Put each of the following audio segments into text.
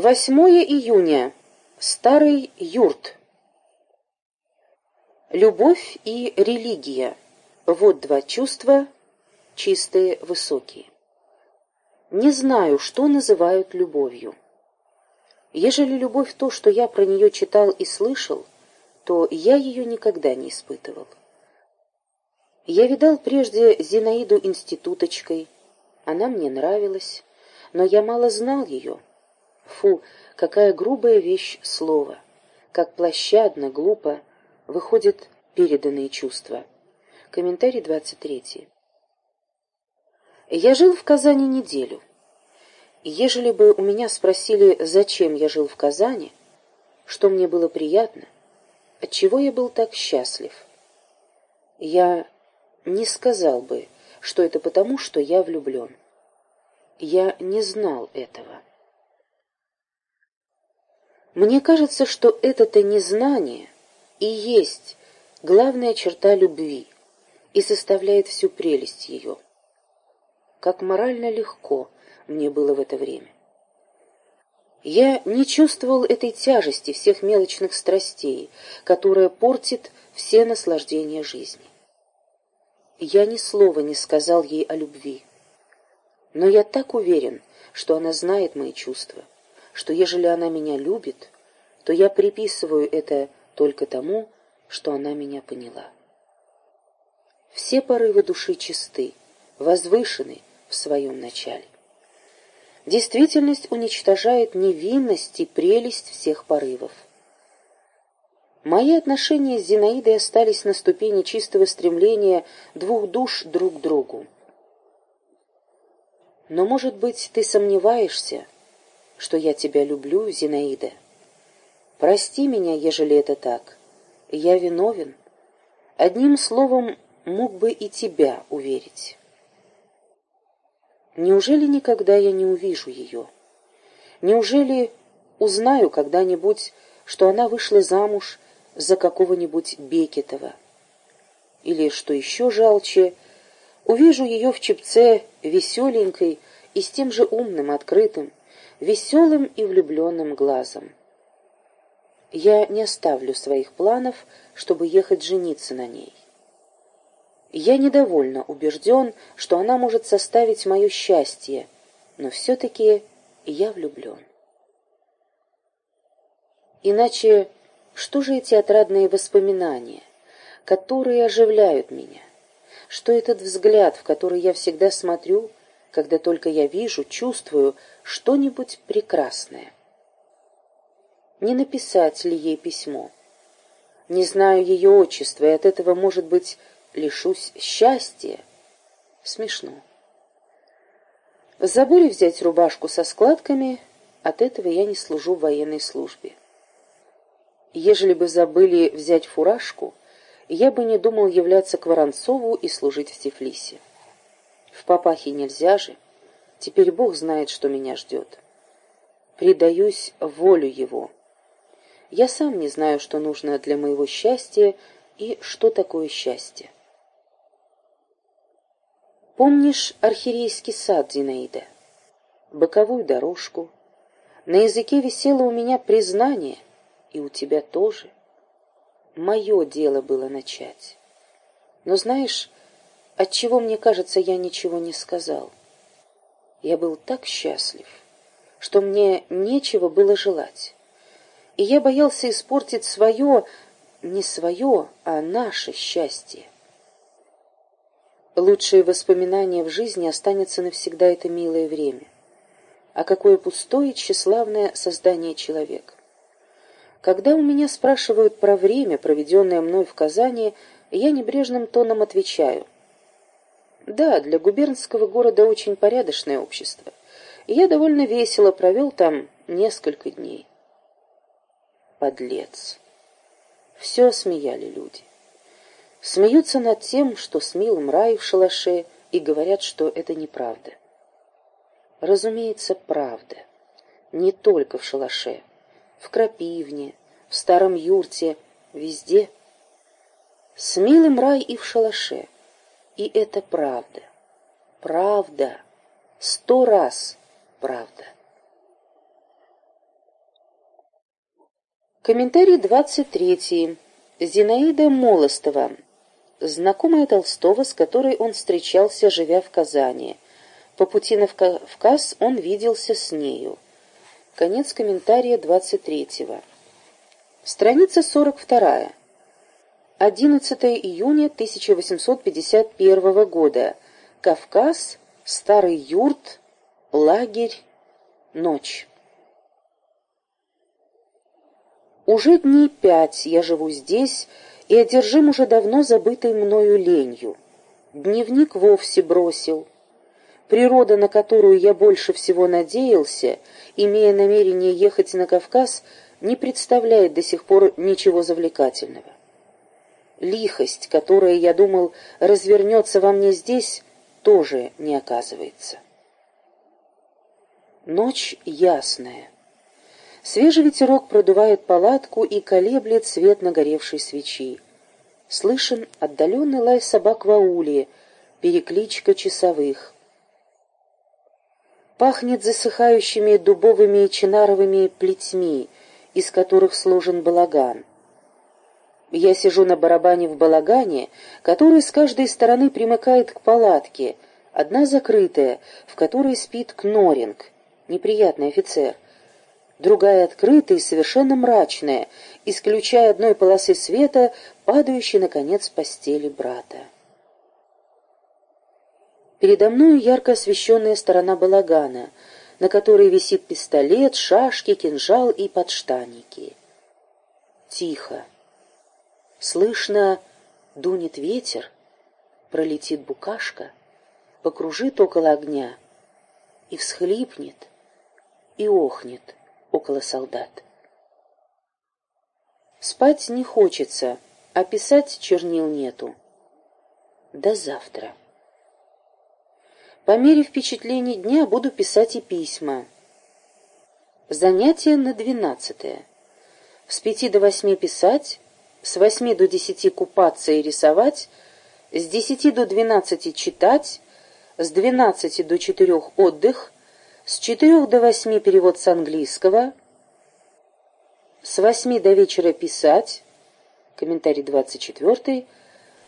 8 июня. Старый юрт. Любовь и религия. Вот два чувства, чистые, высокие. Не знаю, что называют любовью. Ежели любовь то, что я про нее читал и слышал, то я ее никогда не испытывал. Я видал прежде Зинаиду институточкой, она мне нравилась, но я мало знал ее. Фу, какая грубая вещь слово, как площадно, глупо выходят переданные чувства. Комментарий 23. Я жил в Казани неделю. Ежели бы у меня спросили, зачем я жил в Казани, что мне было приятно, отчего я был так счастлив, я не сказал бы, что это потому, что я влюблен. Я не знал этого. Мне кажется, что это-то незнание и есть главная черта любви и составляет всю прелесть ее. Как морально легко мне было в это время. Я не чувствовал этой тяжести всех мелочных страстей, которая портит все наслаждения жизни. Я ни слова не сказал ей о любви. Но я так уверен, что она знает мои чувства, что ежели она меня любит, то я приписываю это только тому, что она меня поняла. Все порывы души чисты, возвышены в своем начале. Действительность уничтожает невинность и прелесть всех порывов. Мои отношения с Зинаидой остались на ступени чистого стремления двух душ друг к другу. Но, может быть, ты сомневаешься, что я тебя люблю, Зинаида? Прости меня, ежели это так. Я виновен. Одним словом, мог бы и тебя уверить. Неужели никогда я не увижу ее? Неужели узнаю когда-нибудь, что она вышла замуж за какого-нибудь Бекетова? Или, что еще жалче, увижу ее в чепце веселенькой и с тем же умным, открытым, веселым и влюбленным глазом. Я не оставлю своих планов, чтобы ехать жениться на ней. Я недовольно убежден, что она может составить мое счастье, но все-таки я влюблен. Иначе что же эти отрадные воспоминания, которые оживляют меня? что этот взгляд, в который я всегда смотрю, когда только я вижу, чувствую что-нибудь прекрасное. Не написать ли ей письмо? Не знаю ее отчества, и от этого, может быть, лишусь счастья. Смешно. Забыли взять рубашку со складками, от этого я не служу в военной службе. Ежели бы забыли взять фуражку, я бы не думал являться к Воронцову и служить в Тифлисе. В Папахе нельзя же. Теперь Бог знает, что меня ждет. Предаюсь волю Его. Я сам не знаю, что нужно для моего счастья и что такое счастье. Помнишь архирейский сад, Зинаида? Боковую дорожку. На языке висело у меня признание, и у тебя тоже мое дело было начать. Но знаешь, от чего мне кажется, я ничего не сказал. Я был так счастлив, что мне нечего было желать. И я боялся испортить свое, не свое, а наше счастье. Лучшие воспоминания в жизни останется навсегда это милое время. А какое пустое и тщеславное создание человека. Когда у меня спрашивают про время, проведенное мной в Казани, я небрежным тоном отвечаю. Да, для губернского города очень порядочное общество. я довольно весело провел там несколько дней. Подлец. Все смеяли люди. Смеются над тем, что с милым рай в шалаше, и говорят, что это неправда. Разумеется, правда. Не только в шалаше в крапивне, в старом юрте, везде. С милым и в шалаше. И это правда. Правда. Сто раз правда. Комментарий 23. Зинаида Молостова. Знакомая Толстого, с которой он встречался, живя в Казани. По пути на Кавказ он виделся с нею. Конец комментария 23. Страница 42. 11 июня 1851 года. Кавказ, Старый юрт, лагерь, ночь. Уже дней пять я живу здесь и одержим уже давно забытой мною ленью. Дневник вовсе бросил. Природа, на которую я больше всего надеялся, имея намерение ехать на Кавказ, не представляет до сих пор ничего завлекательного. Лихость, которая, я думал, развернется во мне здесь, тоже не оказывается. Ночь ясная. Свежий ветерок продувает палатку и колеблет свет нагоревшей свечи. Слышен отдаленный лай собак в ауле, перекличка часовых. Пахнет засыхающими дубовыми и чинаровыми плетьми, из которых сложен балаган. Я сижу на барабане в балагане, который с каждой стороны примыкает к палатке, одна закрытая, в которой спит Кноринг, неприятный офицер — другая открытая и совершенно мрачная, исключая одной полосы света, падающей, наконец, постели брата. Передо мною ярко освещенная сторона балагана, на которой висит пистолет, шашки, кинжал и подштанники. Тихо. Слышно, дунет ветер, пролетит букашка, покружит около огня и всхлипнет, и охнет около солдат. Спать не хочется, а писать чернил нету. До завтра. По мере впечатлений дня буду писать и письма. Занятие на двенадцатое. С пяти до восьми писать, с восьми до десяти купаться и рисовать, с десяти до двенадцати читать, с двенадцати до четырех отдых, с четырех до восьми перевод с английского. С восьми до вечера писать. Комментарий двадцать четвертый.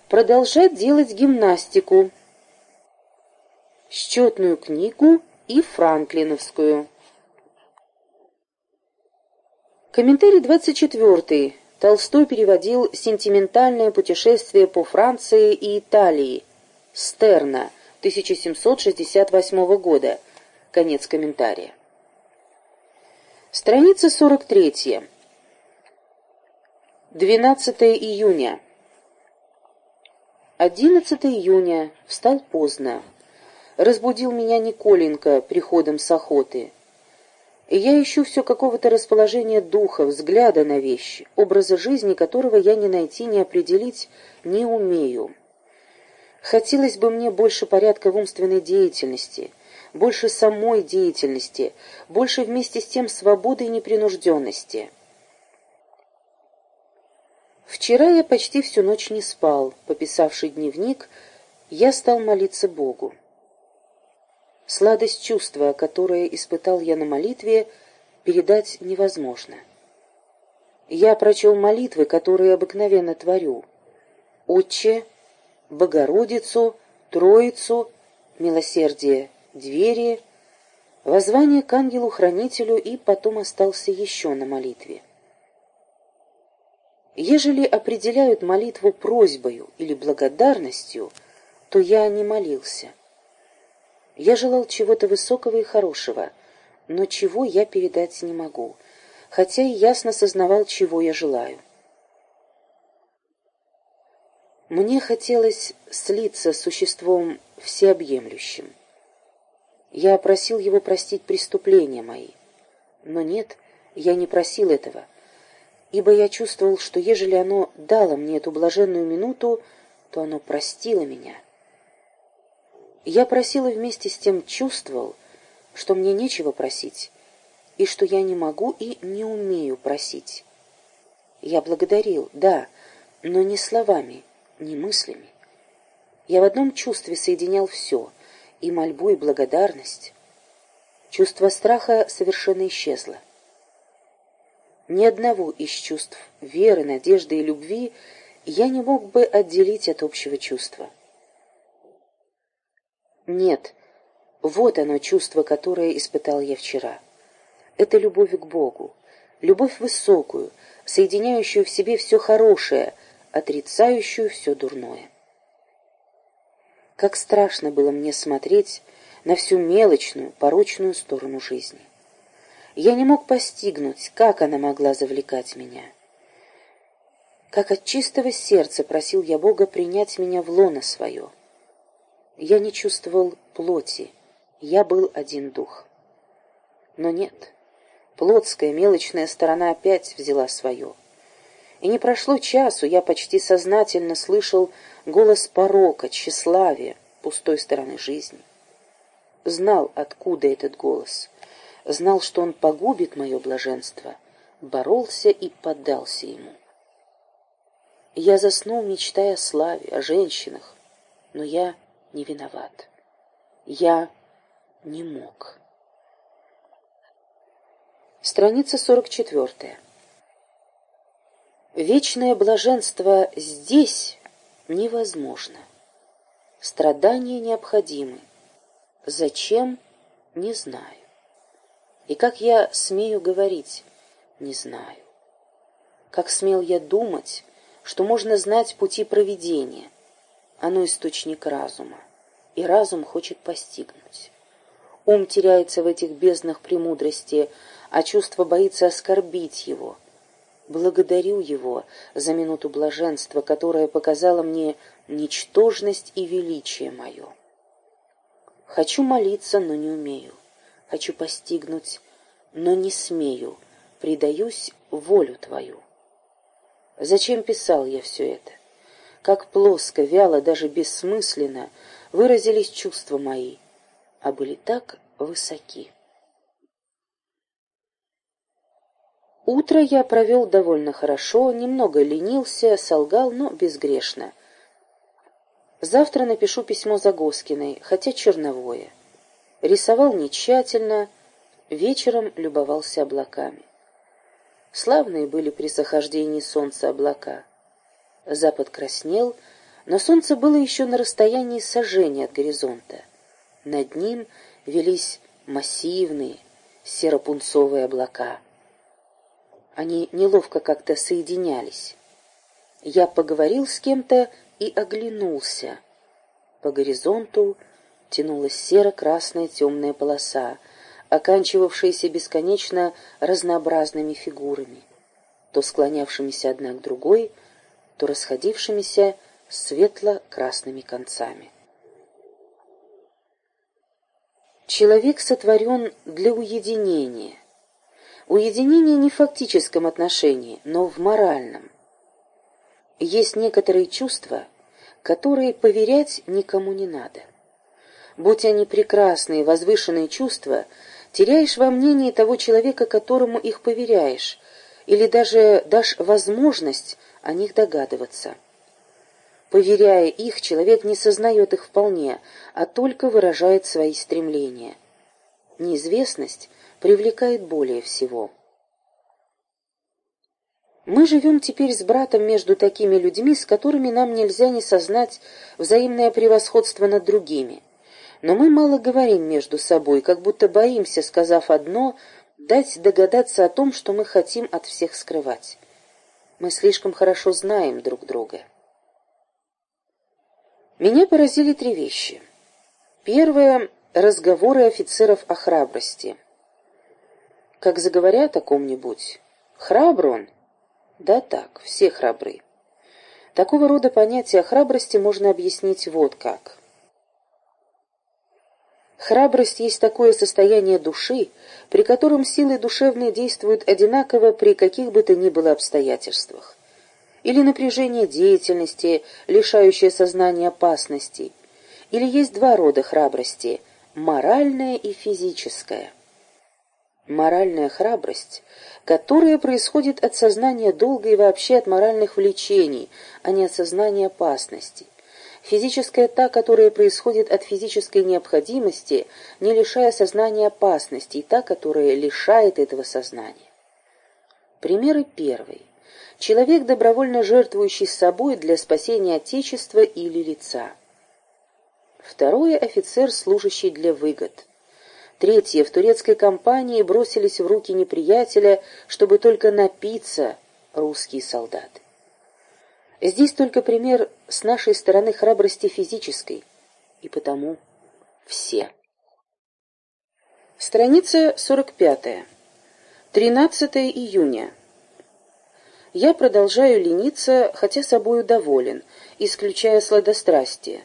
Продолжать делать гимнастику. Счетную книгу и франклиновскую. Комментарий двадцать четвертый. Толстой переводил «Сентиментальное путешествие по Франции и Италии» Стерна, 1768 года, Конец комментария. Страница 43. 12 июня. 11 июня. Встал поздно. Разбудил меня Николенко приходом с охоты. И я ищу все какого-то расположения духа, взгляда на вещи, образа жизни которого я не найти, не определить не умею. Хотелось бы мне больше порядка в умственной деятельности — больше самой деятельности, больше вместе с тем свободы и непринужденности. Вчера я почти всю ночь не спал, пописавший дневник, я стал молиться Богу. Сладость чувства, которое испытал я на молитве, передать невозможно. Я прочел молитвы, которые обыкновенно творю. Отче, Богородицу, Троицу, милосердие двери, воззвание к ангелу-хранителю и потом остался еще на молитве. Ежели определяют молитву просьбою или благодарностью, то я не молился. Я желал чего-то высокого и хорошего, но чего я передать не могу, хотя и ясно сознавал, чего я желаю. Мне хотелось слиться с существом всеобъемлющим. Я просил его простить преступления мои. Но нет, я не просил этого, ибо я чувствовал, что ежели оно дало мне эту блаженную минуту, то оно простило меня. Я просил и вместе с тем чувствовал, что мне нечего просить, и что я не могу и не умею просить. Я благодарил, да, но не словами, не мыслями. Я в одном чувстве соединял все — и мольбу, и благодарность. Чувство страха совершенно исчезло. Ни одного из чувств веры, надежды и любви я не мог бы отделить от общего чувства. Нет, вот оно чувство, которое испытал я вчера. Это любовь к Богу, любовь высокую, соединяющую в себе все хорошее, отрицающую все дурное. Как страшно было мне смотреть на всю мелочную, порочную сторону жизни. Я не мог постигнуть, как она могла завлекать меня. Как от чистого сердца просил я Бога принять меня в лоно свое. Я не чувствовал плоти, я был один дух. Но нет, плотская мелочная сторона опять взяла свое. И не прошло часу, я почти сознательно слышал голос порока, тщеславия, пустой стороны жизни. Знал, откуда этот голос. Знал, что он погубит мое блаженство. Боролся и поддался ему. Я заснул, мечтая о славе, о женщинах, но я не виноват. Я не мог. Страница 44. Вечное блаженство здесь невозможно. Страдания необходимы. Зачем? Не знаю. И как я смею говорить? Не знаю. Как смел я думать, что можно знать пути проведения? Оно источник разума, и разум хочет постигнуть. Ум теряется в этих безднах премудрости, а чувство боится оскорбить его. Благодарю его за минуту блаженства, которая показала мне ничтожность и величие мое. Хочу молиться, но не умею. Хочу постигнуть, но не смею. Предаюсь волю твою. Зачем писал я все это? Как плоско, вяло, даже бессмысленно выразились чувства мои — а были так высоки. Утро я провел довольно хорошо, немного ленился, солгал, но безгрешно. Завтра напишу письмо Загоскиной, хотя черновое. Рисовал не вечером любовался облаками. Славные были при захождении солнца облака. Запад краснел, но солнце было еще на расстоянии сожжения от горизонта. Над ним велись массивные серо-пунцовые облака. Они неловко как-то соединялись. Я поговорил с кем-то и оглянулся. По горизонту тянулась серо-красная темная полоса, оканчивавшаяся бесконечно разнообразными фигурами, то склонявшимися одна к другой, то расходившимися светло-красными концами. Человек сотворен для уединения. Уединение не в фактическом отношении, но в моральном. Есть некоторые чувства, которые поверять никому не надо. Будь они прекрасные, возвышенные чувства, теряешь во мнении того человека, которому их поверяешь, или даже дашь возможность о них догадываться. Поверяя их, человек не сознает их вполне, а только выражает свои стремления. Неизвестность привлекает более всего. Мы живем теперь с братом между такими людьми, с которыми нам нельзя не сознать взаимное превосходство над другими. Но мы мало говорим между собой, как будто боимся, сказав одно, дать догадаться о том, что мы хотим от всех скрывать. Мы слишком хорошо знаем друг друга. Меня поразили три вещи. Первое — разговоры офицеров о храбрости. Как заговорят о ком-нибудь, храбр он? Да так, все храбры. Такого рода понятие о храбрости можно объяснить вот как. Храбрость есть такое состояние души, при котором силы душевные действуют одинаково при каких бы то ни было обстоятельствах или напряжение деятельности, лишающее сознания опасностей, или есть два рода храбрости – моральная и физическая. Моральная храбрость, которая происходит от сознания долга и вообще от моральных влечений, а не от сознания опасностей. Физическая та, которая происходит от физической необходимости, не лишая сознания опасности, и та, которая лишает этого сознания. Примеры первый. Человек, добровольно жертвующий собой для спасения Отечества или лица. Второе – офицер, служащий для выгод. Третье – в турецкой компании бросились в руки неприятеля, чтобы только напиться русские солдаты. Здесь только пример с нашей стороны храбрости физической, и потому все. Страница 45. 13 июня. Я продолжаю лениться, хотя собою доволен, исключая сладострастие.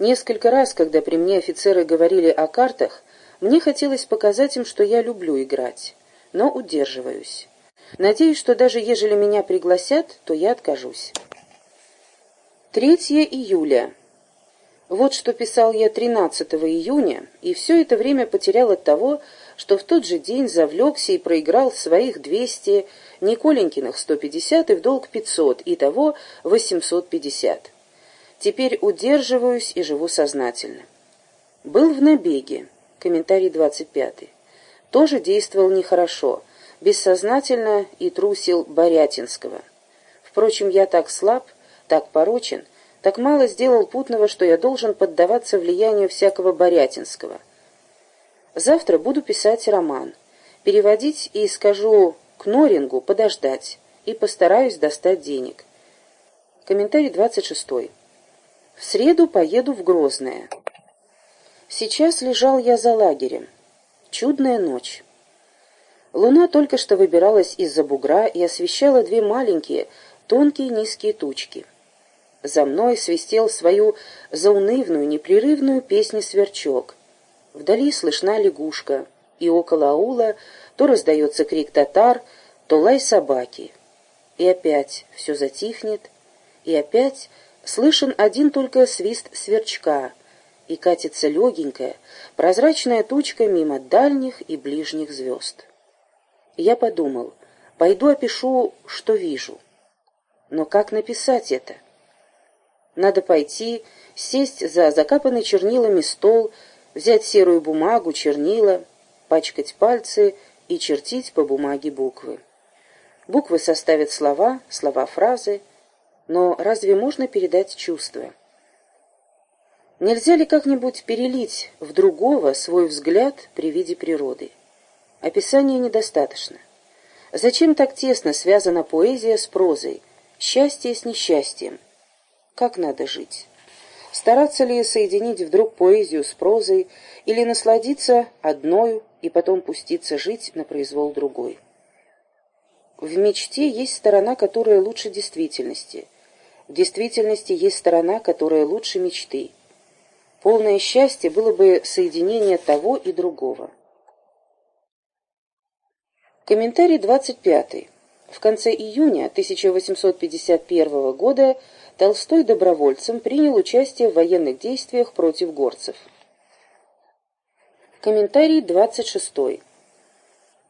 Несколько раз, когда при мне офицеры говорили о картах, мне хотелось показать им, что я люблю играть, но удерживаюсь. Надеюсь, что даже ежели меня пригласят, то я откажусь. 3 июля. Вот что писал я 13 июня, и все это время потерял от того, что в тот же день завлекся и проиграл своих 200, Николенькиных 150 и в долг 500, и того 850. Теперь удерживаюсь и живу сознательно. Был в набеге. Комментарий 25. Тоже действовал нехорошо, бессознательно и трусил Борятинского. Впрочем, я так слаб, так порочен, так мало сделал путного, что я должен поддаваться влиянию всякого Борятинского. Завтра буду писать роман, переводить и скажу к Норингу подождать, и постараюсь достать денег. Комментарий 26. В среду поеду в Грозное. Сейчас лежал я за лагерем. Чудная ночь. Луна только что выбиралась из-за бугра и освещала две маленькие, тонкие низкие тучки. За мной свистел свою заунывную, непрерывную песню сверчок. Вдали слышна лягушка, и около аула то раздается крик татар, то лай собаки. И опять все затихнет, и опять слышен один только свист сверчка, и катится легенькая, прозрачная тучка мимо дальних и ближних звезд. Я подумал, пойду опишу, что вижу. Но как написать это? Надо пойти, сесть за закапанный чернилами стол, взять серую бумагу, чернила, пачкать пальцы и чертить по бумаге буквы. Буквы составят слова, слова фразы, но разве можно передать чувства? Нельзя ли как-нибудь перелить в другого свой взгляд при виде природы? Описания недостаточно. Зачем так тесно связана поэзия с прозой, счастье с несчастьем? Как надо жить? Стараться ли соединить вдруг поэзию с прозой или насладиться одною и потом пуститься жить на произвол другой? В мечте есть сторона, которая лучше действительности. В действительности есть сторона, которая лучше мечты. Полное счастье было бы соединение того и другого. Комментарий 25. В конце июня 1851 года Толстой добровольцем принял участие в военных действиях против горцев. Комментарий 26.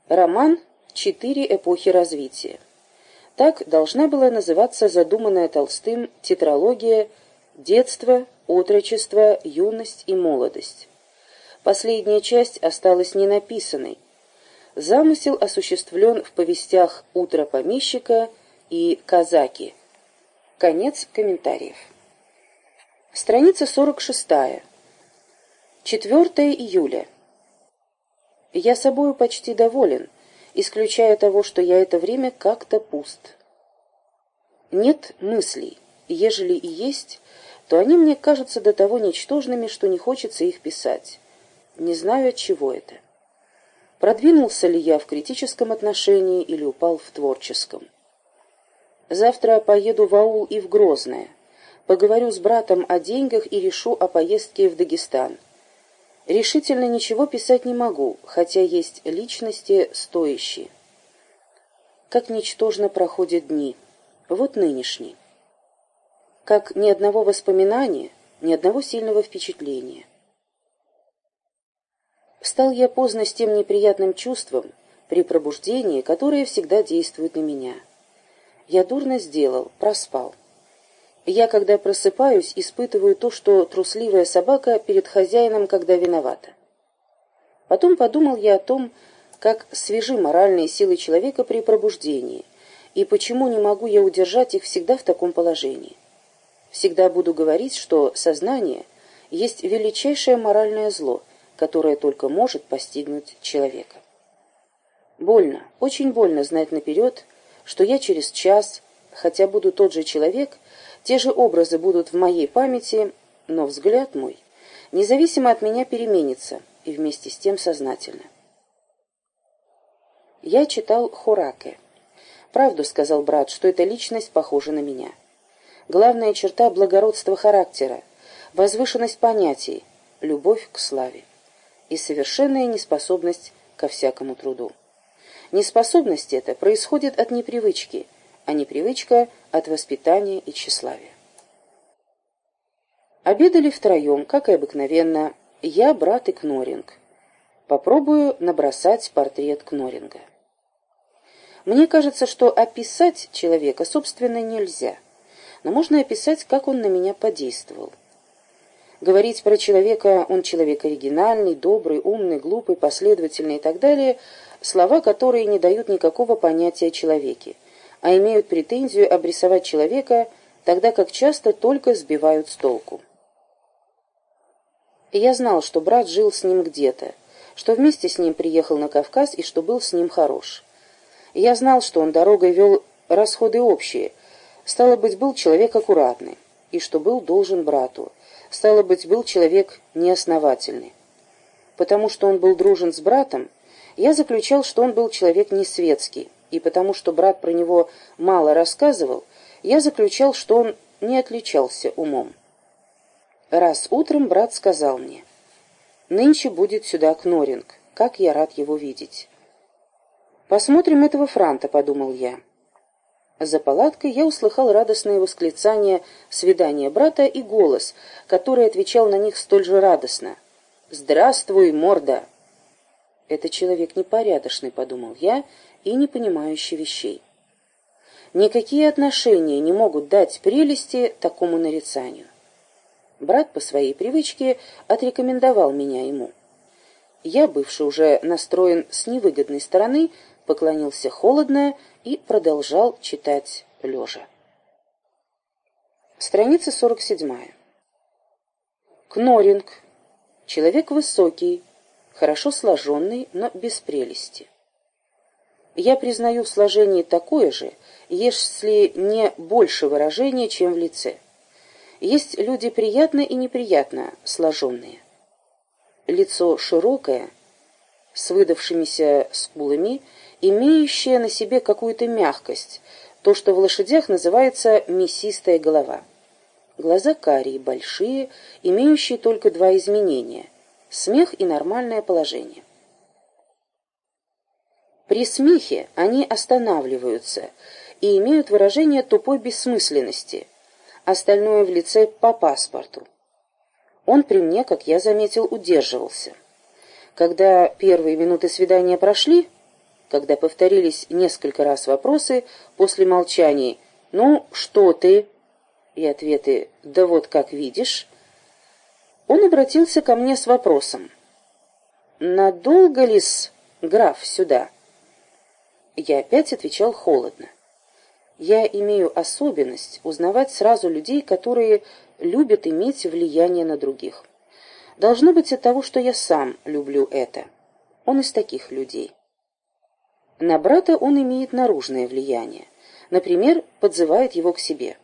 Роман «Четыре эпохи развития». Так должна была называться задуманная Толстым тетралогия «Детство, отрочество, юность и молодость». Последняя часть осталась ненаписанной. Замысел осуществлен в повестях «Утро помещика» и «Казаки». Конец комментариев. Страница 46. 4 июля. Я собою почти доволен, исключая того, что я это время как-то пуст. Нет мыслей, ежели и есть, то они мне кажутся до того ничтожными, что не хочется их писать. Не знаю, от чего это. Продвинулся ли я в критическом отношении или упал в творческом. Завтра поеду в аул и в Грозное. Поговорю с братом о деньгах и решу о поездке в Дагестан. Решительно ничего писать не могу, хотя есть личности стоящие. Как ничтожно проходят дни. Вот нынешний. Как ни одного воспоминания, ни одного сильного впечатления. Встал я поздно с тем неприятным чувством при пробуждении, которое всегда действует на меня — я дурно сделал, проспал. Я, когда просыпаюсь, испытываю то, что трусливая собака перед хозяином, когда виновата. Потом подумал я о том, как свежи моральные силы человека при пробуждении, и почему не могу я удержать их всегда в таком положении. Всегда буду говорить, что сознание есть величайшее моральное зло, которое только может постигнуть человека. Больно, очень больно знать наперед, что я через час, хотя буду тот же человек, те же образы будут в моей памяти, но взгляд мой, независимо от меня, переменится, и вместе с тем сознательно. Я читал Хораке. Правду сказал брат, что эта личность похожа на меня. Главная черта благородства характера, возвышенность понятий, любовь к славе и совершенная неспособность ко всякому труду. Неспособность эта происходит от непривычки, а непривычка от воспитания и тщеславия. Обедали втроем, как и обыкновенно, я, брат и Кноринг. Попробую набросать портрет Кноринга. Мне кажется, что описать человека, собственно, нельзя, но можно описать, как он на меня подействовал. Говорить про человека, он человек оригинальный, добрый, умный, глупый, последовательный и так далее, слова, которые не дают никакого понятия о человеке, а имеют претензию обрисовать человека, тогда как часто только сбивают с толку. Я знал, что брат жил с ним где-то, что вместе с ним приехал на Кавказ и что был с ним хорош. Я знал, что он дорогой вел расходы общие, стало быть, был человек аккуратный, и что был должен брату, стало быть, был человек неосновательный. Потому что он был дружен с братом, я заключал, что он был человек не светский, и потому что брат про него мало рассказывал, я заключал, что он не отличался умом. Раз утром брат сказал мне, «Нынче будет сюда Кноринг, как я рад его видеть». «Посмотрим этого франта», — подумал я. За палаткой я услыхал радостное восклицание свидания брата и голос, который отвечал на них столь же радостно. «Здравствуй, морда!» «Это человек непорядочный», — подумал я, и не понимающий вещей. Никакие отношения не могут дать прелести такому нарицанию. Брат по своей привычке отрекомендовал меня ему. Я, бывший уже настроен с невыгодной стороны, поклонился холодно и продолжал читать лежа. Страница 47. Кноринг. Человек высокий, хорошо сложенный, но без прелести. Я признаю в сложении такое же, если не больше выражения, чем в лице. Есть люди приятно и неприятно сложенные. Лицо широкое, с выдавшимися скулами имеющая на себе какую-то мягкость, то, что в лошадях называется мясистая голова. Глаза карие, большие, имеющие только два изменения – смех и нормальное положение. При смехе они останавливаются и имеют выражение тупой бессмысленности, остальное в лице по паспорту. Он при мне, как я заметил, удерживался. Когда первые минуты свидания прошли, когда повторились несколько раз вопросы после молчаний «Ну, что ты?» и ответы «Да вот как видишь», он обратился ко мне с вопросом «Надолго ли-с, граф, сюда?» Я опять отвечал холодно. Я имею особенность узнавать сразу людей, которые любят иметь влияние на других. Должно быть от того, что я сам люблю это. Он из таких людей. На брата он имеет наружное влияние. Например, подзывает его к себе.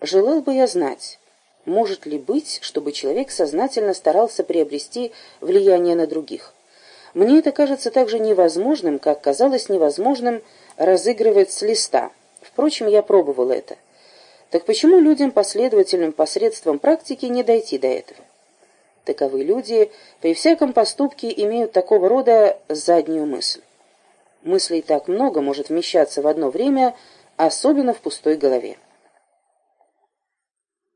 Желал бы я знать, может ли быть, чтобы человек сознательно старался приобрести влияние на других. Мне это кажется так же невозможным, как казалось невозможным разыгрывать с листа. Впрочем, я пробовал это. Так почему людям последовательным посредством практики не дойти до этого? Таковы люди при всяком поступке имеют такого рода заднюю мысль. Мыслей так много может вмещаться в одно время, особенно в пустой голове.